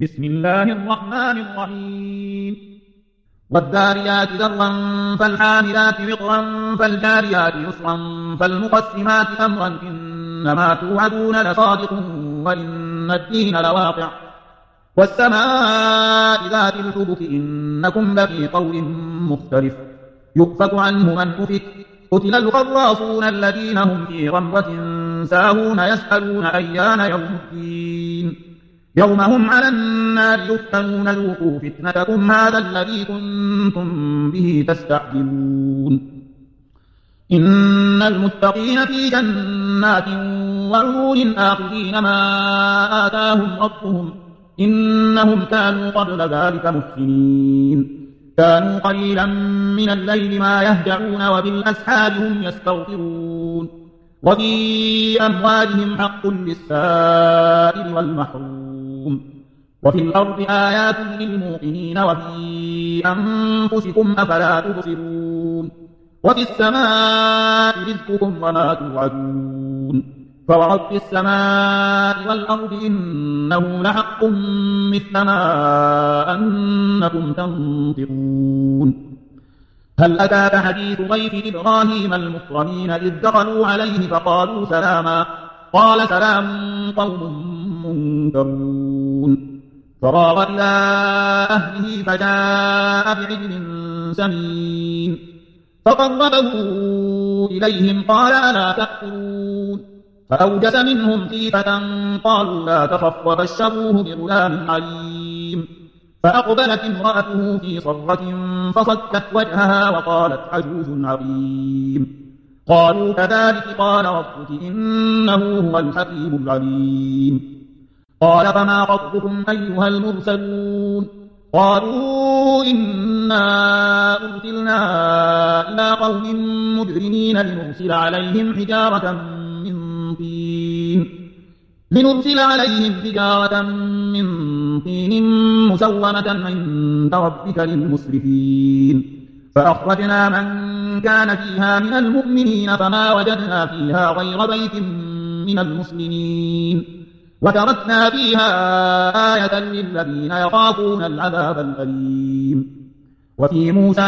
بسم الله الرحمن الرحيم. والداريات ذرا فالحاملات وقرا فالجاريات يسرا فالمقسمات أمرا إنما توعدون لصادق وإن الدين لواقع. والسماء ذات الحبك إنكم لفي قول مختلف. يؤفك عنه من أفك. قتل الخراصون الذين هم في غمرة ساهون يسألون أيان يوم الدين. يوم هم على النار يفتنون ذوقوا فتنتكم هذا الذي كنتم به تستعجلون. إن المتقين في جنات وعيون آخذين ما آتاهم ربهم إنهم كانوا قبل ذلك محسنين. كانوا قليلا من الليل ما يهجعون وبالأسحار هم يستغفرون. وفي أموالهم حق للسائل والمحروم. وفي الأرض آيات للموقنين وفي أنفسكم أفلا تبصرون. وفي السماء رزقكم وما توعدون. فورب السماء والأرض إنه لحق مثل ما أنكم تنطقون. هل أتاك حديث ضيف إبراهيم المكرمين إذ دخلوا عليه فقالوا سلاما. قال سلام قوم منكرون فراغ إلى أهله فجاء بعجل سمين. فقربه إليهم قال ألا تأكلون. فأوجس منهم خيفة قالوا لا تخف وبشروه بغلام عليم. فأقبلت امرأته في صرة فصكت وجهها وقالت عجوز عظيم. قالوا كذلك قال ربك إنه هو الحكيم العليم. قال فما خطبكم أيها المرسلون؟ قالوا إنا أرسلنا إلى قوم مجرمين لنرسل عليهم حجارة من طين. لنرسل عليهم حجارة من طين مسومة عند ربك للمسرفين. فأخرجنا من كان فيها من المؤمنين فما وجدنا فيها غير بيت من المسلمين. وتركنا فيها آية للذين يخافون العذاب الأليم. وفي موسى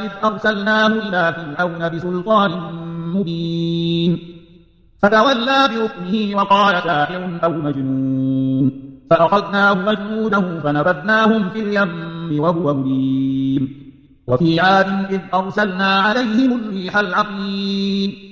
إذ أرسلناه إلى فرعون بسلطان مبين. فتولى بحكمه وقال ساحر أو مجنون. فأخذناه وجنوده فنبذناهم في اليم وهو مليم. وفي عاد إذ أرسلنا عليهم الريح العقيم.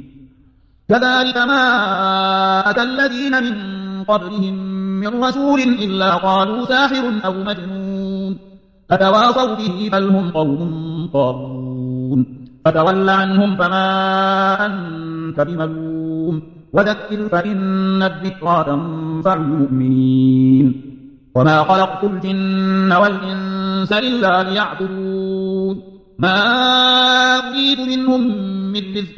كذلك ما أتى الذين من قبلهم من رسول إلا قالوا ساحر أو مجنون. أتواصوا به بل هم قوم طاغون. فتول عنهم فما أنت بملوم. وذكر فإن الذكرى تنفع المؤمنين. وما خلقت الجن والإنس إلا ليعبدون. ما أريد منهم من رزق